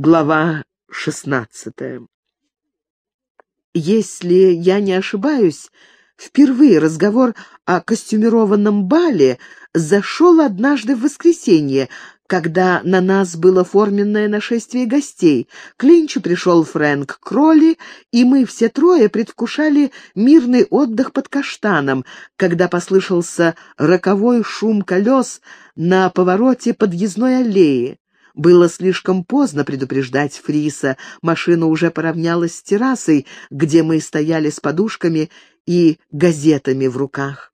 Глава шестнадцатая. Если я не ошибаюсь, впервые разговор о костюмированном бале зашел однажды в воскресенье, когда на нас было форменное нашествие гостей. К Линчу пришел Фрэнк Кролли, и мы все трое предвкушали мирный отдых под каштаном, когда послышался роковой шум колес на повороте подъездной аллеи. Было слишком поздно предупреждать Фриса. Машина уже поравнялась с террасой, где мы стояли с подушками и газетами в руках.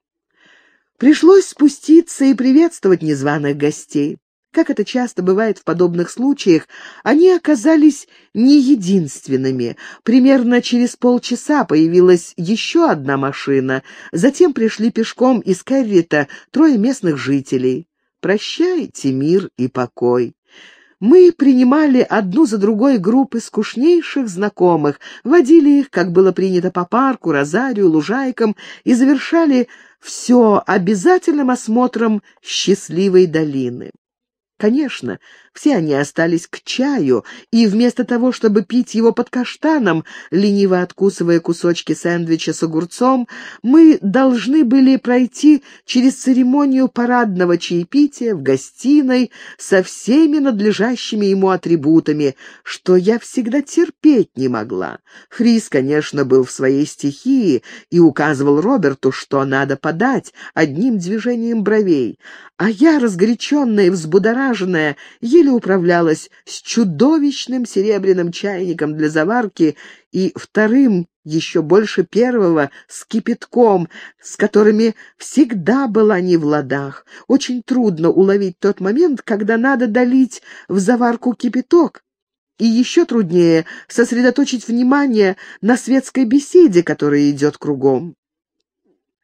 Пришлось спуститься и приветствовать незваных гостей. Как это часто бывает в подобных случаях, они оказались не единственными. Примерно через полчаса появилась еще одна машина. Затем пришли пешком из Керрита трое местных жителей. Прощайте мир и покой. Мы принимали одну за другой группы скучнейших знакомых, водили их, как было принято по парку, розарию, лужайкам, и завершали все обязательным осмотром счастливой долины. Конечно, все они остались к чаю, и вместо того, чтобы пить его под каштаном, лениво откусывая кусочки сэндвича с огурцом, мы должны были пройти через церемонию парадного чаепития в гостиной со всеми надлежащими ему атрибутами, что я всегда терпеть не могла. Фрис, конечно, был в своей стихии и указывал Роберту, что надо подать одним движением бровей, а я, разгоряченная и взбудораженная, еле управлялась с чудовищным серебряным чайником для заварки и вторым, еще больше первого, с кипятком, с которыми всегда была не в ладах. Очень трудно уловить тот момент, когда надо долить в заварку кипяток, и еще труднее сосредоточить внимание на светской беседе, которая идет кругом.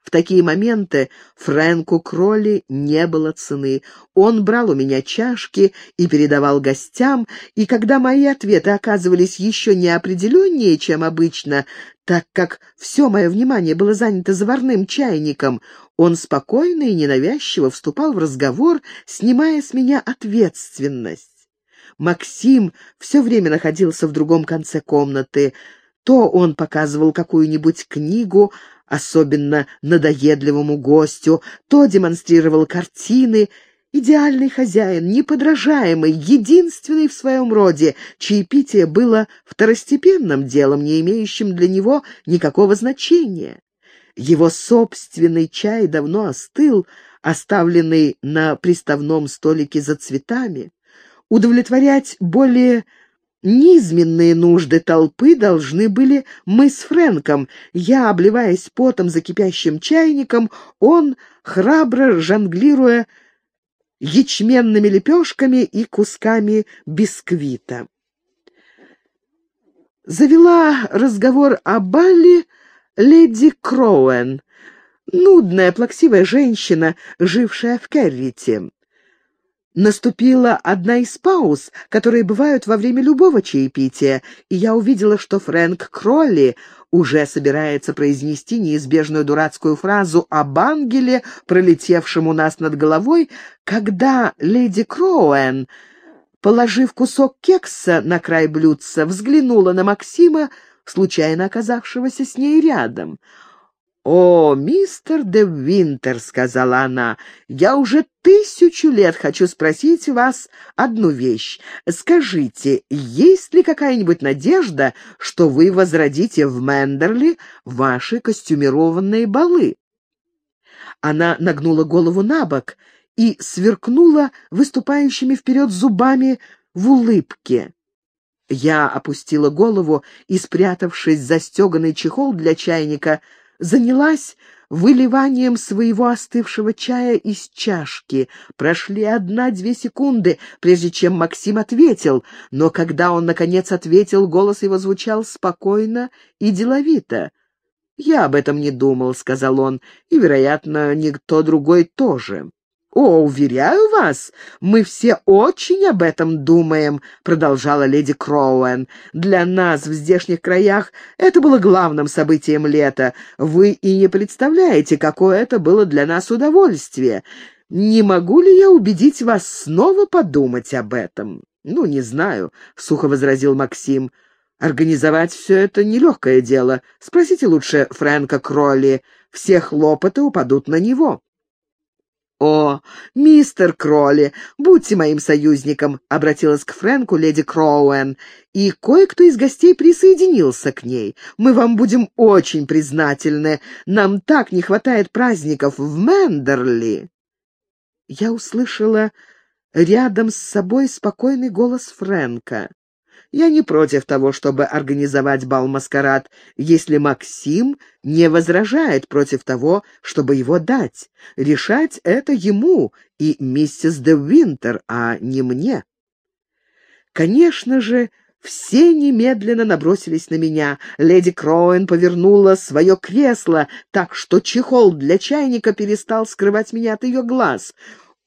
В такие моменты Фрэнку Кролли не было цены. Он брал у меня чашки и передавал гостям, и когда мои ответы оказывались еще неопределеннее, чем обычно, так как все мое внимание было занято заварным чайником, он спокойно и ненавязчиво вступал в разговор, снимая с меня ответственность. Максим все время находился в другом конце комнаты. То он показывал какую-нибудь книгу, особенно надоедливому гостю, то демонстрировал картины. Идеальный хозяин, неподражаемый, единственный в своем роде, чаепитие было второстепенным делом, не имеющим для него никакого значения. Его собственный чай давно остыл, оставленный на приставном столике за цветами. Удовлетворять более Низменные нужды толпы должны были мы с Фрэнком. Я, обливаясь потом за кипящим чайником, он, храбро жонглируя ячменными лепешками и кусками бисквита. Завела разговор о Балли леди Кроуэн, нудная, плаксивая женщина, жившая в Керрите. Наступила одна из пауз, которые бывают во время любого чаепития, и я увидела, что Фрэнк Кролли уже собирается произнести неизбежную дурацкую фразу об ангеле, пролетевшем у нас над головой, когда леди Кроуэн, положив кусок кекса на край блюдца, взглянула на Максима, случайно оказавшегося с ней рядом. «О, мистер де Винтер», — сказала она, — «я уже тысячу лет хочу спросить вас одну вещь. Скажите, есть ли какая-нибудь надежда, что вы возродите в Мендерли ваши костюмированные балы?» Она нагнула голову на бок и сверкнула выступающими вперед зубами в улыбке. Я опустила голову и, спрятавшись за стеганый чехол для чайника, — занялась выливанием своего остывшего чая из чашки. Прошли одна-две секунды, прежде чем Максим ответил, но когда он, наконец, ответил, голос его звучал спокойно и деловито. «Я об этом не думал», — сказал он, — «и, вероятно, никто другой тоже». «О, уверяю вас, мы все очень об этом думаем», — продолжала леди Кроуэн. «Для нас в здешних краях это было главным событием лета. Вы и не представляете, какое это было для нас удовольствие. Не могу ли я убедить вас снова подумать об этом?» «Ну, не знаю», — сухо возразил Максим. «Организовать все это нелегкое дело. Спросите лучше Фрэнка Кролли. Все хлопоты упадут на него». «О, мистер Кролли, будьте моим союзником», — обратилась к Фрэнку леди Кроуэн, и кое-кто из гостей присоединился к ней. «Мы вам будем очень признательны. Нам так не хватает праздников в Мендерли». Я услышала рядом с собой спокойный голос Фрэнка. Я не против того, чтобы организовать бал-маскарад, если Максим не возражает против того, чтобы его дать. Решать это ему и миссис де Винтер, а не мне. Конечно же, все немедленно набросились на меня. Леди Кроуэн повернула свое кресло так, что чехол для чайника перестал скрывать меня от ее глаз.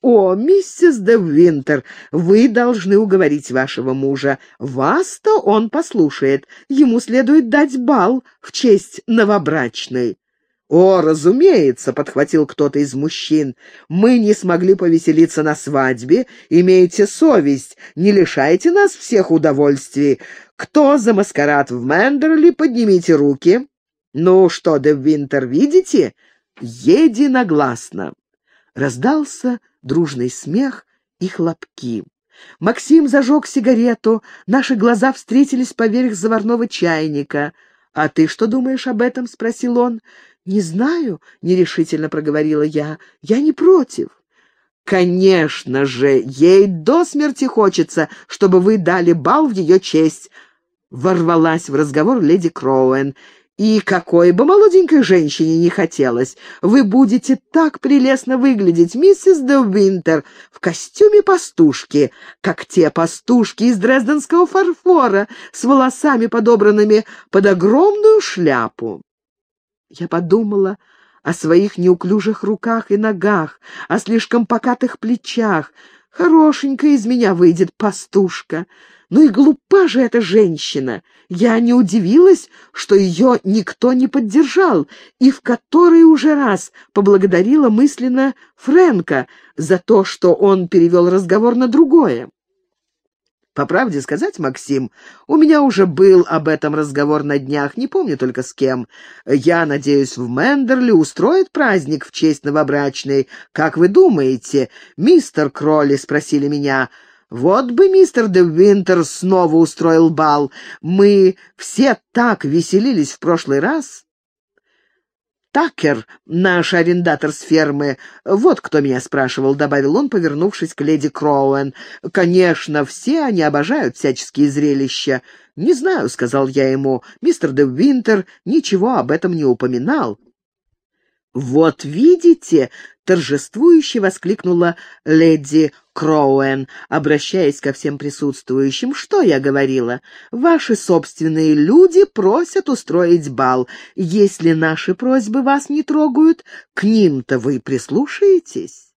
«О, миссис де Винтер, вы должны уговорить вашего мужа. Вас-то он послушает. Ему следует дать бал в честь новобрачной». «О, разумеется», — подхватил кто-то из мужчин, — «мы не смогли повеселиться на свадьбе. Имейте совесть, не лишайте нас всех удовольствий. Кто за маскарад в Мендерли, поднимите руки». «Ну что, де Винтер, видите?» «Единогласно». Раздался дружный смех и хлопки. Максим зажег сигарету, наши глаза встретились поверх заварного чайника. «А ты что думаешь об этом?» — спросил он. «Не знаю», — нерешительно проговорила я. «Я не против». «Конечно же, ей до смерти хочется, чтобы вы дали бал в ее честь», — ворвалась в разговор леди Кроуэн. И какой бы молоденькой женщине не хотелось, вы будете так прелестно выглядеть, миссис де Винтер, в костюме пастушки, как те пастушки из дрезденского фарфора, с волосами, подобранными под огромную шляпу. Я подумала о своих неуклюжих руках и ногах, о слишком покатых плечах. Хорошенькая из меня выйдет пастушка. Ну и глупа же эта женщина. Я не удивилась, что ее никто не поддержал, и в который уже раз поблагодарила мысленно Фрэнка за то, что он перевел разговор на другое. По правде сказать, Максим, у меня уже был об этом разговор на днях, не помню только с кем. Я надеюсь, в Мендерли устроят праздник в честь новобрачной. Как вы думаете, мистер Кролли, спросили меня, — вот бы мистер де Винтер снова устроил бал. Мы все так веселились в прошлый раз. Такер, наш арендатор с фермы, вот кто меня спрашивал, — добавил он, повернувшись к леди Кроуэн. Конечно, все они обожают всяческие зрелища. Не знаю, — сказал я ему, — мистер де Винтер ничего об этом не упоминал. «Вот видите!» — торжествующе воскликнула леди Кроуэн, обращаясь ко всем присутствующим. «Что я говорила? Ваши собственные люди просят устроить бал. Если наши просьбы вас не трогают, к ним-то вы прислушаетесь?»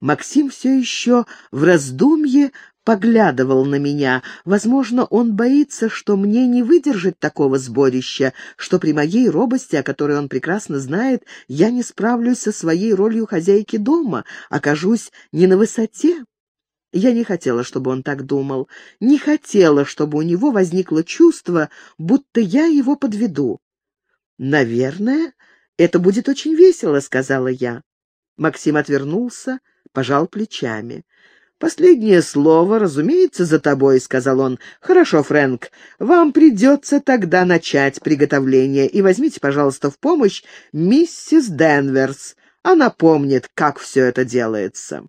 Максим все еще в раздумье поглядывал на меня. Возможно, он боится, что мне не выдержать такого сборища, что при моей робости, о которой он прекрасно знает, я не справлюсь со своей ролью хозяйки дома, окажусь не на высоте. Я не хотела, чтобы он так думал, не хотела, чтобы у него возникло чувство, будто я его подведу. «Наверное, это будет очень весело», — сказала я. Максим отвернулся, пожал плечами. «Последнее слово, разумеется, за тобой», — сказал он. «Хорошо, Фрэнк, вам придется тогда начать приготовление, и возьмите, пожалуйста, в помощь миссис Денверс. Она помнит, как все это делается».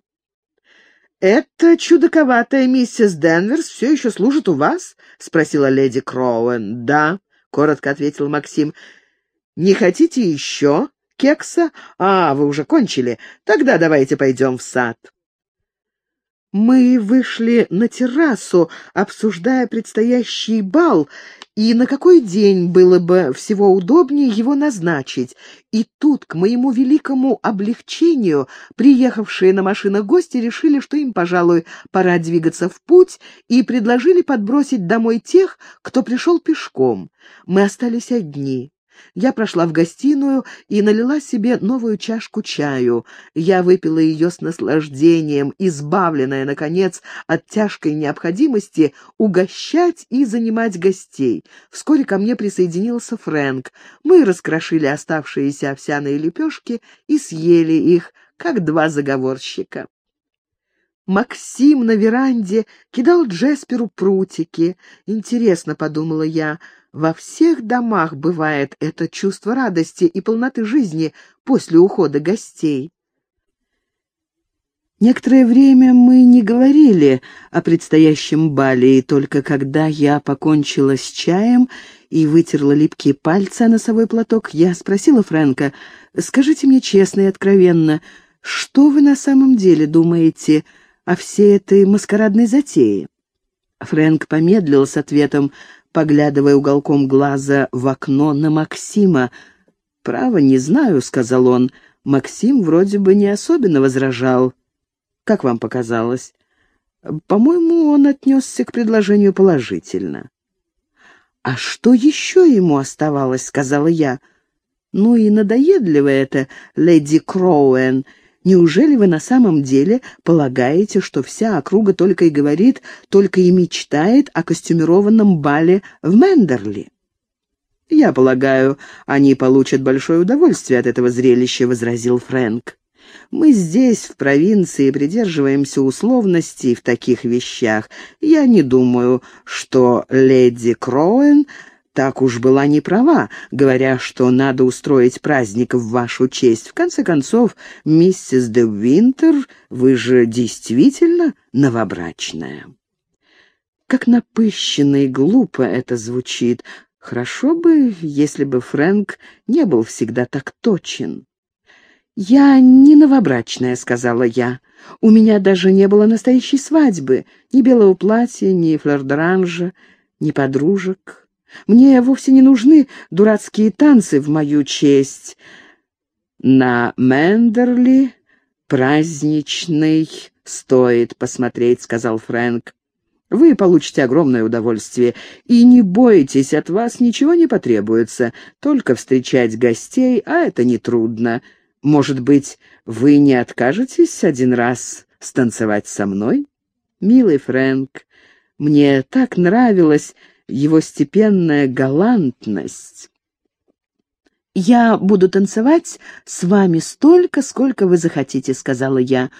«Это чудаковатая миссис Денверс все еще служит у вас?» — спросила леди Кроуэн. «Да», — коротко ответил Максим. «Не хотите еще кекса? А, вы уже кончили. Тогда давайте пойдем в сад». Мы вышли на террасу, обсуждая предстоящий бал и на какой день было бы всего удобнее его назначить. И тут, к моему великому облегчению, приехавшие на машинах гости решили, что им, пожалуй, пора двигаться в путь, и предложили подбросить домой тех, кто пришел пешком. Мы остались одни. Я прошла в гостиную и налила себе новую чашку чаю. Я выпила ее с наслаждением, избавленная, наконец, от тяжкой необходимости угощать и занимать гостей. Вскоре ко мне присоединился Фрэнк. Мы раскрошили оставшиеся овсяные лепешки и съели их, как два заговорщика. Максим на веранде кидал Джесперу прутики. Интересно, подумала я, во всех домах бывает это чувство радости и полноты жизни после ухода гостей. Некоторое время мы не говорили о предстоящем бале, и только когда я покончила с чаем и вытерла липкие пальцы о носовой платок, я спросила Фрэнка, «Скажите мне честно и откровенно, что вы на самом деле думаете о всей этой маскарадной затее?» Фрэнк помедлил с ответом, поглядывая уголком глаза в окно на Максима. «Право, не знаю», — сказал он. Максим вроде бы не особенно возражал. «Как вам показалось?» «По-моему, он отнесся к предложению положительно». «А что еще ему оставалось?» — сказала я. «Ну и надоедливо это, леди Кроуэн. Неужели вы на самом деле полагаете, что вся округа только и говорит, только и мечтает о костюмированном бале в Мендерли? «Я полагаю, они получат большое удовольствие от этого зрелища», — возразил Фрэнк. «Мы здесь, в провинции, придерживаемся условностей в таких вещах. Я не думаю, что леди Кроуэн так уж была не права, говоря, что надо устроить праздник в вашу честь. В конце концов, миссис де Винтер, вы же действительно новобрачная. Как напыщенно и глупо это звучит. Хорошо бы, если бы Фрэнк не был всегда так точен. «Я не новобрачная», — сказала я. «У меня даже не было настоящей свадьбы, ни белого платья, ни флердоранжа, ни подружек». Мне вовсе не нужны дурацкие танцы в мою честь. На Мендерли праздничный стоит посмотреть, — сказал Фрэнк. Вы получите огромное удовольствие, и не бойтесь, от вас ничего не потребуется, только встречать гостей, а это нетрудно. Может быть, вы не откажетесь один раз станцевать со мной? Милый Фрэнк, мне так нравилось его степенная галантность. «Я буду танцевать с вами столько, сколько вы захотите», — сказала я.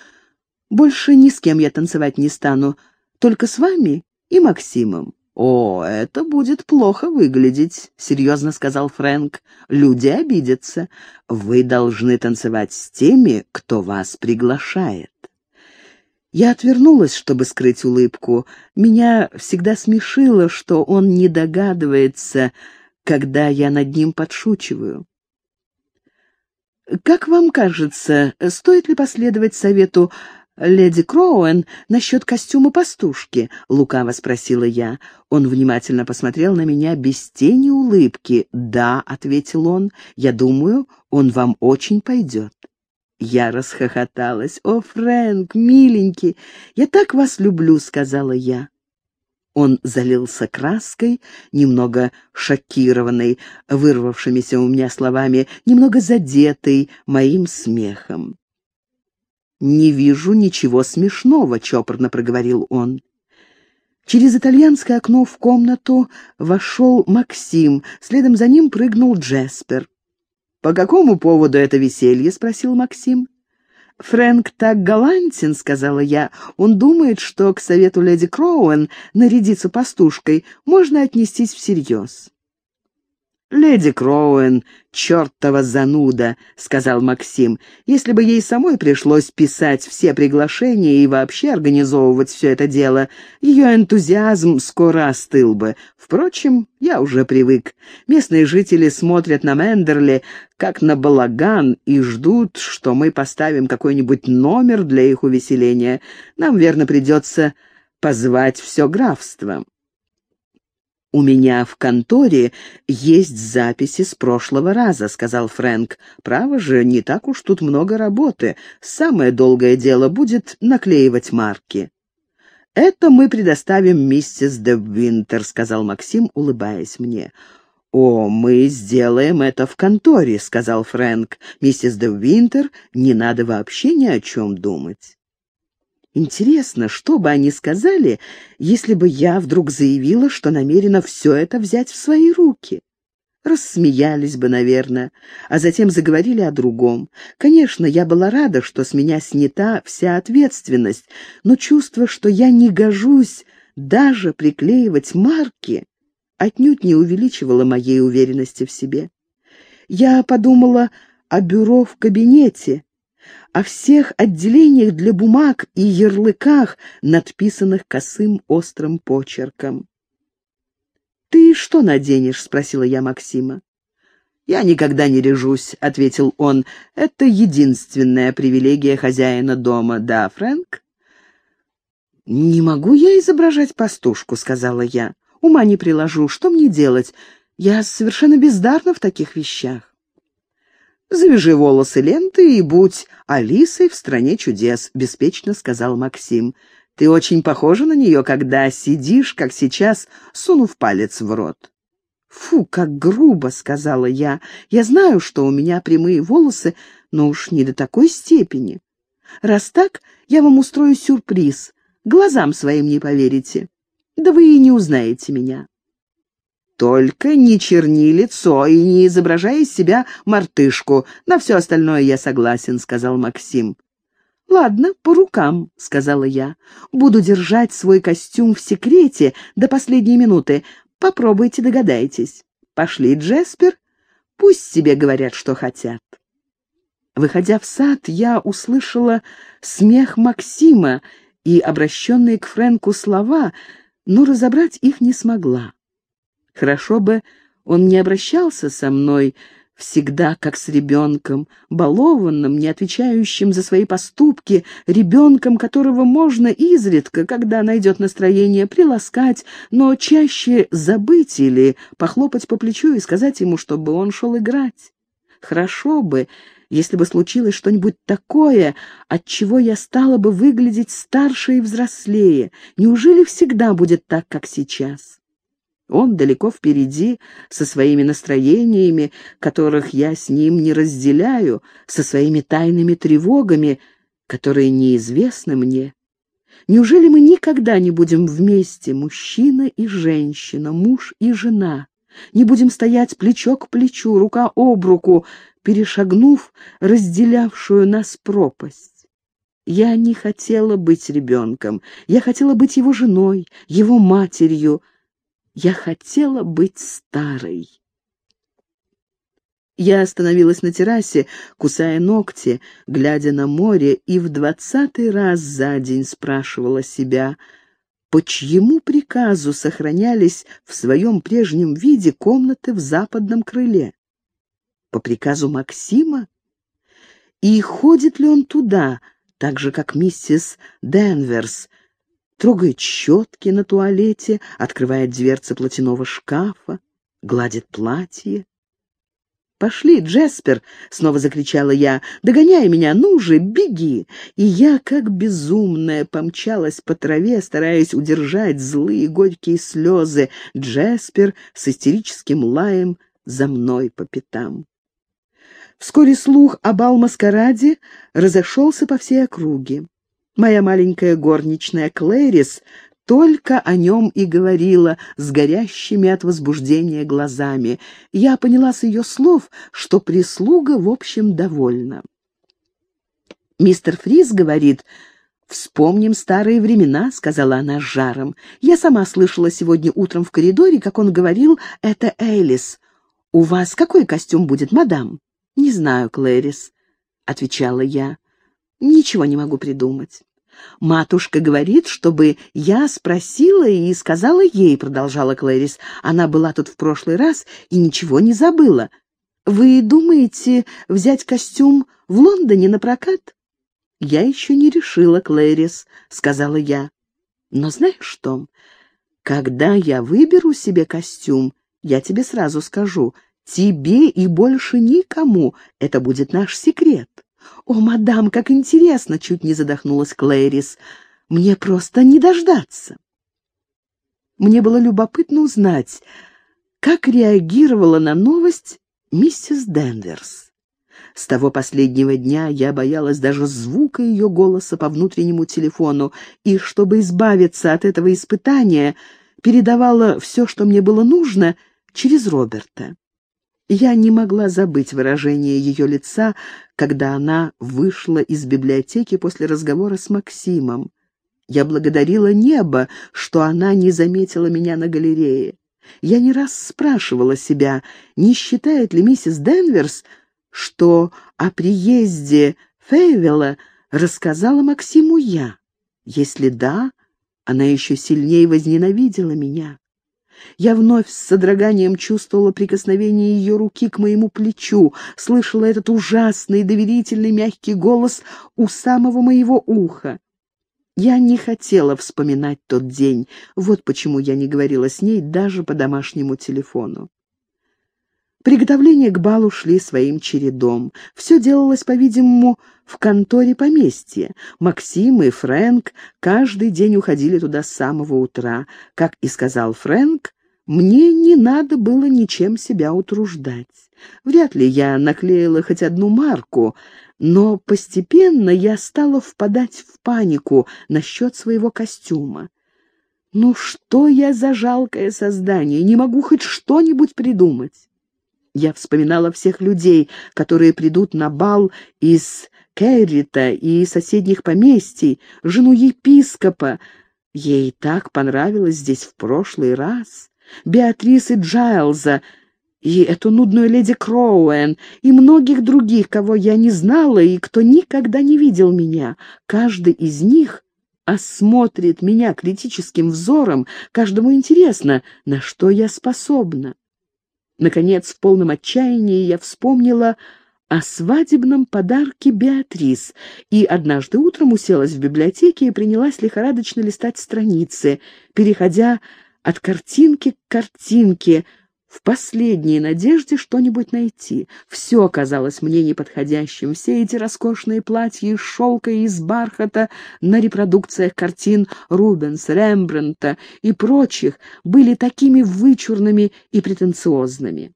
«Больше ни с кем я танцевать не стану, только с вами и Максимом». «О, это будет плохо выглядеть», — серьезно сказал Фрэнк. «Люди обидятся. Вы должны танцевать с теми, кто вас приглашает». Я отвернулась, чтобы скрыть улыбку. Меня всегда смешило, что он не догадывается, когда я над ним подшучиваю. «Как вам кажется, стоит ли последовать совету леди Кроуэн насчет костюма пастушки?» — лукаво спросила я. Он внимательно посмотрел на меня без тени улыбки. «Да», — ответил он, — «я думаю, он вам очень пойдет». Я расхохоталась. «О, Фрэнк, миленький, я так вас люблю», — сказала я. Он залился краской, немного шокированный, вырвавшимися у меня словами, немного задетый моим смехом. «Не вижу ничего смешного», — чопорно проговорил он. Через итальянское окно в комнату вошел Максим, следом за ним прыгнул Джеспер. «По какому поводу это веселье?» — спросил Максим. «Фрэнк так галантен», — сказала я. «Он думает, что к совету леди Кроуэн нарядиться пастушкой можно отнестись всерьез». «Леди Кроуэн, чертова зануда», — сказал Максим. «Если бы ей самой пришлось писать все приглашения и вообще организовывать все это дело, ее энтузиазм скоро остыл бы. Впрочем, я уже привык. Местные жители смотрят на Мендерли как на балаган и ждут, что мы поставим какой-нибудь номер для их увеселения. Нам, верно, придется позвать все графство». «У меня в конторе есть записи с прошлого раза», — сказал Фрэнк. «Право же, не так уж тут много работы. Самое долгое дело будет наклеивать марки». «Это мы предоставим миссис де Винтер», — сказал Максим, улыбаясь мне. «О, мы сделаем это в конторе», — сказал Фрэнк. «Миссис де Винтер, не надо вообще ни о чем думать». Интересно, что бы они сказали, если бы я вдруг заявила, что намерена все это взять в свои руки? Рассмеялись бы, наверное, а затем заговорили о другом. Конечно, я была рада, что с меня снята вся ответственность, но чувство, что я не гожусь даже приклеивать марки, отнюдь не увеличивало моей уверенности в себе. Я подумала о бюро в кабинете, о всех отделениях для бумаг и ярлыках, надписанных косым острым почерком. «Ты что наденешь?» — спросила я Максима. «Я никогда не режусь», — ответил он. «Это единственная привилегия хозяина дома, да, Фрэнк?» «Не могу я изображать пастушку», — сказала я. Ума не приложу, что мне делать? Я совершенно бездарна в таких вещах. «Завяжи волосы ленты и будь Алисой в стране чудес», — беспечно сказал Максим. «Ты очень похожа на нее, когда сидишь, как сейчас, сунув палец в рот». «Фу, как грубо», — сказала я. «Я знаю, что у меня прямые волосы, но уж не до такой степени. Раз так, я вам устрою сюрприз. Глазам своим не поверите». Да вы и не узнаете меня. Только не черни лицо и не изображай из себя мартышку. На все остальное я согласен», — сказал Максим. «Ладно, по рукам», — сказала я. «Буду держать свой костюм в секрете до последней минуты. Попробуйте догадайтесь. Пошли, Джеспер. Пусть себе говорят, что хотят». Выходя в сад, я услышала смех Максима и обращенные к Фрэнку слова — но разобрать их не смогла. Хорошо бы он не обращался со мной всегда как с ребенком, балованным, не отвечающим за свои поступки, ребенком, которого можно изредка, когда найдет настроение, приласкать, но чаще забыть или похлопать по плечу и сказать ему, чтобы он шел играть. Хорошо бы, если бы случилось что-нибудь такое, от чего я стала бы выглядеть старше и взрослее. Неужели всегда будет так, как сейчас? Он далеко впереди, со своими настроениями, которых я с ним не разделяю, со своими тайными тревогами, которые неизвестны мне. Неужели мы никогда не будем вместе, мужчина и женщина, муж и жена? Не будем стоять плечо к плечу, рука об руку, перешагнув разделявшую нас пропасть. Я не хотела быть ребенком, я хотела быть его женой, его матерью, я хотела быть старой. Я остановилась на террасе, кусая ногти, глядя на море, и в двадцатый раз за день спрашивала себя, по чьему приказу сохранялись в своем прежнем виде комнаты в западном крыле по приказу Максима? И ходит ли он туда, так же, как миссис Денверс, трогает щетки на туалете, открывает дверцы платяного шкафа, гладит платье? «Пошли, Джеспер!» — снова закричала я. «Догоняй меня, ну же, беги!» И я, как безумная, помчалась по траве, стараясь удержать злые горькие слезы. Джеспер с истерическим лаем за мной по пятам. Вскоре слух о бал-маскараде разошелся по всей округе. Моя маленькая горничная Клэрис только о нем и говорила, с горящими от возбуждения глазами. Я поняла с ее слов, что прислуга, в общем, довольна. «Мистер Фрис говорит, «Вспомним старые времена», — сказала она с жаром. «Я сама слышала сегодня утром в коридоре, как он говорил, это Элис. У вас какой костюм будет, мадам?» «Не знаю, Клэрис», — отвечала я. «Ничего не могу придумать». «Матушка говорит, чтобы я спросила и сказала ей», — продолжала Клэрис. «Она была тут в прошлый раз и ничего не забыла. Вы думаете взять костюм в Лондоне на прокат?» «Я еще не решила, Клэрис», — сказала я. «Но знаешь что? Когда я выберу себе костюм, я тебе сразу скажу — Тебе и больше никому. Это будет наш секрет. О, мадам, как интересно, чуть не задохнулась Клэрис. Мне просто не дождаться. Мне было любопытно узнать, как реагировала на новость миссис Денверс. С того последнего дня я боялась даже звука ее голоса по внутреннему телефону, и, чтобы избавиться от этого испытания, передавала все, что мне было нужно, через Роберта. Я не могла забыть выражение ее лица, когда она вышла из библиотеки после разговора с Максимом. Я благодарила небо, что она не заметила меня на галерее. Я не раз спрашивала себя, не считает ли миссис Денверс, что о приезде Фейвела рассказала Максиму я. Если да, она еще сильнее возненавидела меня. Я вновь с содроганием чувствовала прикосновение ее руки к моему плечу, слышала этот ужасный, доверительный, мягкий голос у самого моего уха. Я не хотела вспоминать тот день, вот почему я не говорила с ней даже по домашнему телефону. Приготовления к балу шли своим чередом. Все делалось, по-видимому, в конторе поместья. Максим и Фрэнк каждый день уходили туда с самого утра. Как и сказал Фрэнк, мне не надо было ничем себя утруждать. Вряд ли я наклеила хоть одну марку, но постепенно я стала впадать в панику насчет своего костюма. Ну что я за жалкое создание, не могу хоть что-нибудь придумать. Я вспоминала всех людей, которые придут на бал из Керрита и соседних поместий, жену епископа. Ей так понравилось здесь в прошлый раз. Беатрисы Джайлза — и эту нудную леди Кроуэн, и многих других, кого я не знала и кто никогда не видел меня. Каждый из них осмотрит меня критическим взором, каждому интересно, на что я способна. Наконец, в полном отчаянии я вспомнила о свадебном подарке Беатрис, и однажды утром уселась в библиотеке и принялась лихорадочно листать страницы, переходя от картинки к картинке, в последней надежде что-нибудь найти. Все казалось мне неподходящим. Все эти роскошные платья из шелка и из бархата на репродукциях картин Рубенс, Рембрандта и прочих были такими вычурными и претенциозными.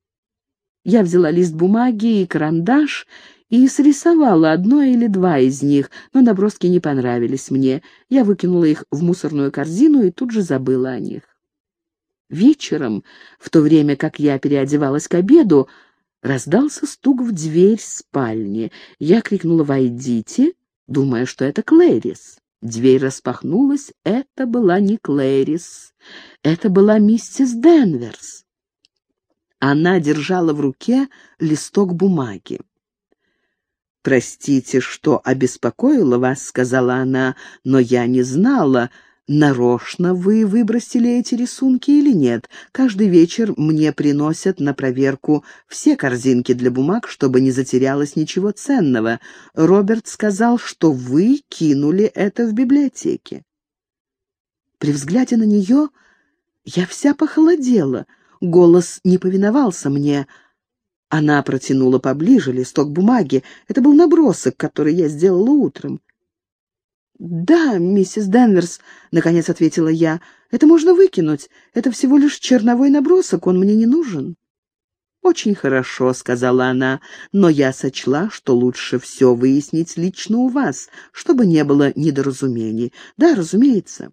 Я взяла лист бумаги и карандаш и срисовала одно или два из них, но наброски не понравились мне. Я выкинула их в мусорную корзину и тут же забыла о них. Вечером, в то время как я переодевалась к обеду, раздался стук в дверь спальни. Я крикнула «Войдите!», думая, что это Клэрис. Дверь распахнулась, это была не Клэрис, это была миссис Денверс. Она держала в руке листок бумаги. «Простите, что обеспокоила вас», — сказала она, — «но я не знала, нарочно вы выбросили эти рисунки или нет. Каждый вечер мне приносят на проверку все корзинки для бумаг, чтобы не затерялось ничего ценного. Роберт сказал, что вы кинули это в библиотеке. При взгляде на нее я вся похолодела. Голос не повиновался мне. Она протянула поближе листок бумаги. Это был набросок, который я сделала утром. «Да, миссис Денверс», — наконец ответила я, — «это можно выкинуть. Это всего лишь черновой набросок, он мне не нужен». «Очень хорошо», — сказала она, — «но я сочла, что лучше все выяснить лично у вас, чтобы не было недоразумений. Да, разумеется».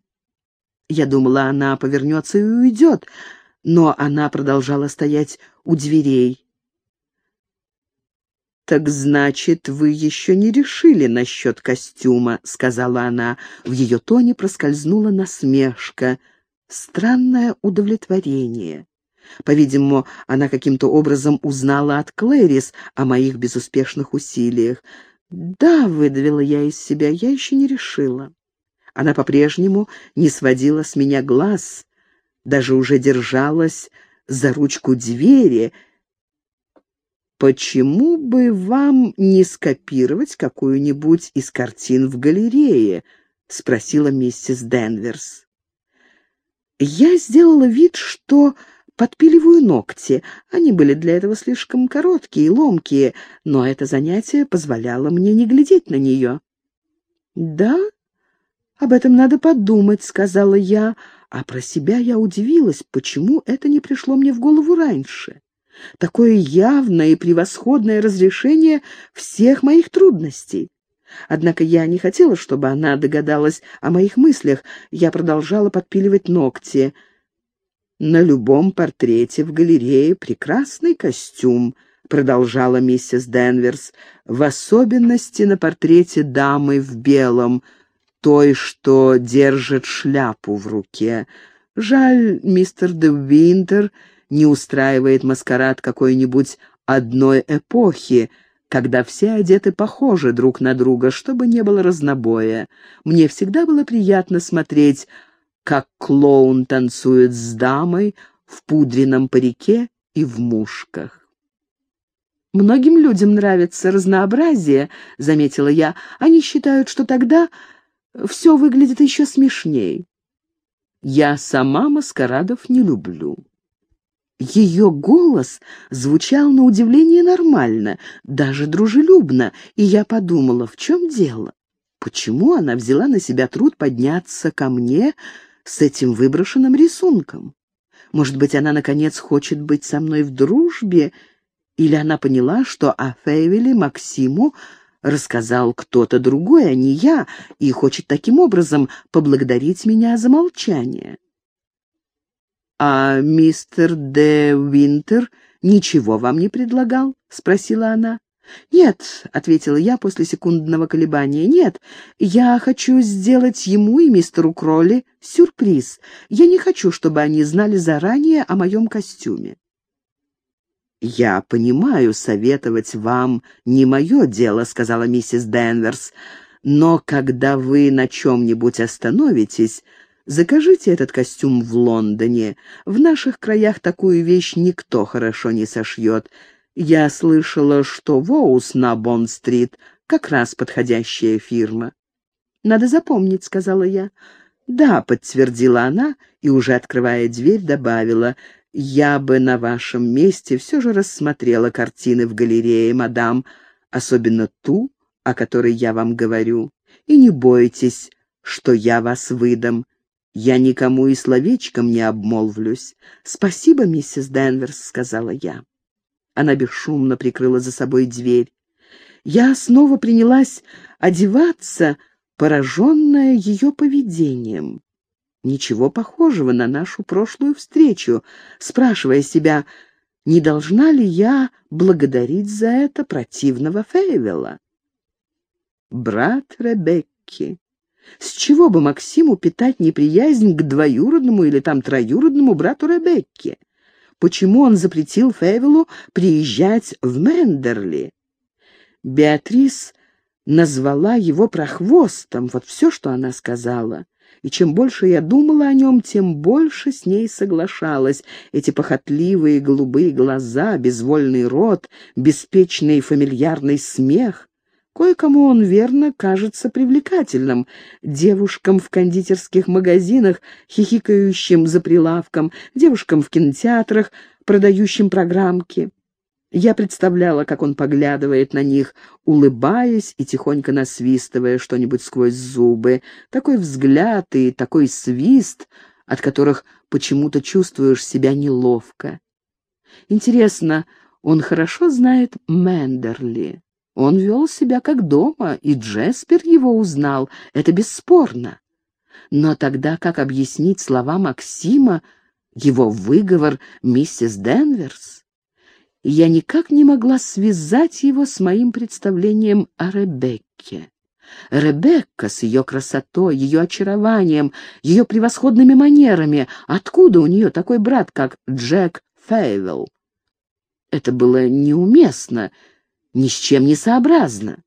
Я думала, она повернется и уйдет, но она продолжала стоять у дверей. «Так значит, вы еще не решили насчет костюма», — сказала она. В ее тоне проскользнула насмешка. Странное удовлетворение. По-видимому, она каким-то образом узнала от Клэрис о моих безуспешных усилиях. «Да», — выдавила я из себя, — «я еще не решила». Она по-прежнему не сводила с меня глаз, даже уже держалась за ручку двери — «Почему бы вам не скопировать какую-нибудь из картин в галерее?» — спросила миссис Денверс. Я сделала вид, что подпиливаю ногти. Они были для этого слишком короткие и ломкие, но это занятие позволяло мне не глядеть на нее. «Да, об этом надо подумать», — сказала я, а про себя я удивилась, почему это не пришло мне в голову раньше. Такое явное и превосходное разрешение всех моих трудностей. Однако я не хотела, чтобы она догадалась о моих мыслях. Я продолжала подпиливать ногти. «На любом портрете в галерее прекрасный костюм», — продолжала миссис Денверс, «в особенности на портрете дамы в белом, той, что держит шляпу в руке. Жаль, мистер де Винтер не устраивает маскарад какой-нибудь одной эпохи, когда все одеты похожи друг на друга, чтобы не было разнобоя. Мне всегда было приятно смотреть, как клоун танцует с дамой в пудреном парике и в мушках. «Многим людям нравится разнообразие», — заметила я. «Они считают, что тогда все выглядит еще смешней». «Я сама маскарадов не люблю». Ее голос звучал на удивление нормально, даже дружелюбно, и я подумала, в чем дело? Почему она взяла на себя труд подняться ко мне с этим выброшенным рисунком? Может быть, она, наконец, хочет быть со мной в дружбе? Или она поняла, что о Фейвеле Максиму рассказал кто-то другой, а не я, и хочет таким образом поблагодарить меня за молчание? «А мистер де Винтер ничего вам не предлагал?» — спросила она. «Нет», — ответила я после секундного колебания, — «нет, я хочу сделать ему и мистеру Кролли сюрприз. Я не хочу, чтобы они знали заранее о моем костюме». «Я понимаю, советовать вам не мое дело», — сказала миссис Денверс, «но когда вы на чем-нибудь остановитесь, Закажите этот костюм в Лондоне. В наших краях такую вещь никто хорошо не сошьет. Я слышала, что Воус на Бонд-стрит как раз подходящая фирма. «Надо запомнить», — сказала я. «Да», — подтвердила она и, уже открывая дверь, добавила, «Я бы на вашем месте все же рассмотрела картины в галерее, мадам, особенно ту, о которой я вам говорю. И не бойтесь, что я вас выдам. Я никому и словечком не обмолвлюсь. «Спасибо, миссис Денверс», — сказала я. Она бесшумно прикрыла за собой дверь. Я снова принялась одеваться, пораженная ее поведением. Ничего похожего на нашу прошлую встречу, спрашивая себя, не должна ли я благодарить за это противного Фейвела. Брат Ребекки. С чего бы Максиму питать неприязнь к двоюродному или там троюродному брату Ребекке? Почему он запретил Февелу приезжать в Мендерли? Беатрис назвала его прохвостом, вот все, что она сказала. И чем больше я думала о нем, тем больше с ней соглашалась. Эти похотливые голубые глаза, безвольный рот, беспечный фамильярный смех. Кое-кому он, верно, кажется привлекательным. Девушкам в кондитерских магазинах, хихикающим за прилавком, девушкам в кинотеатрах, продающим программки. Я представляла, как он поглядывает на них, улыбаясь и тихонько насвистывая что-нибудь сквозь зубы. Такой взгляд и такой свист, от которых почему-то чувствуешь себя неловко. Интересно, он хорошо знает Мендерли? Он вел себя как дома, и Джеспер его узнал, это бесспорно. Но тогда как объяснить слова Максима, его выговор миссис Денверс? Я никак не могла связать его с моим представлением о Ребекке. Ребекка с ее красотой, ее очарованием, ее превосходными манерами. Откуда у нее такой брат, как Джек Фейвелл? Это было неуместно, ни с чем не сообразно.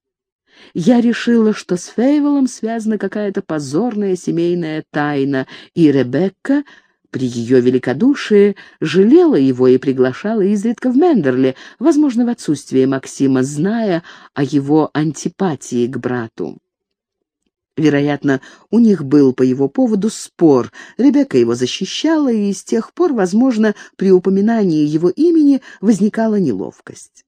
Я решила, что с Фейвелом связана какая-то позорная семейная тайна, и Ребекка при ее великодушии жалела его и приглашала изредка в Мендерли, возможно, в отсутствие Максима, зная о его антипатии к брату. Вероятно, у них был по его поводу спор. Ребекка его защищала, и с тех пор, возможно, при упоминании его имени возникала неловкость.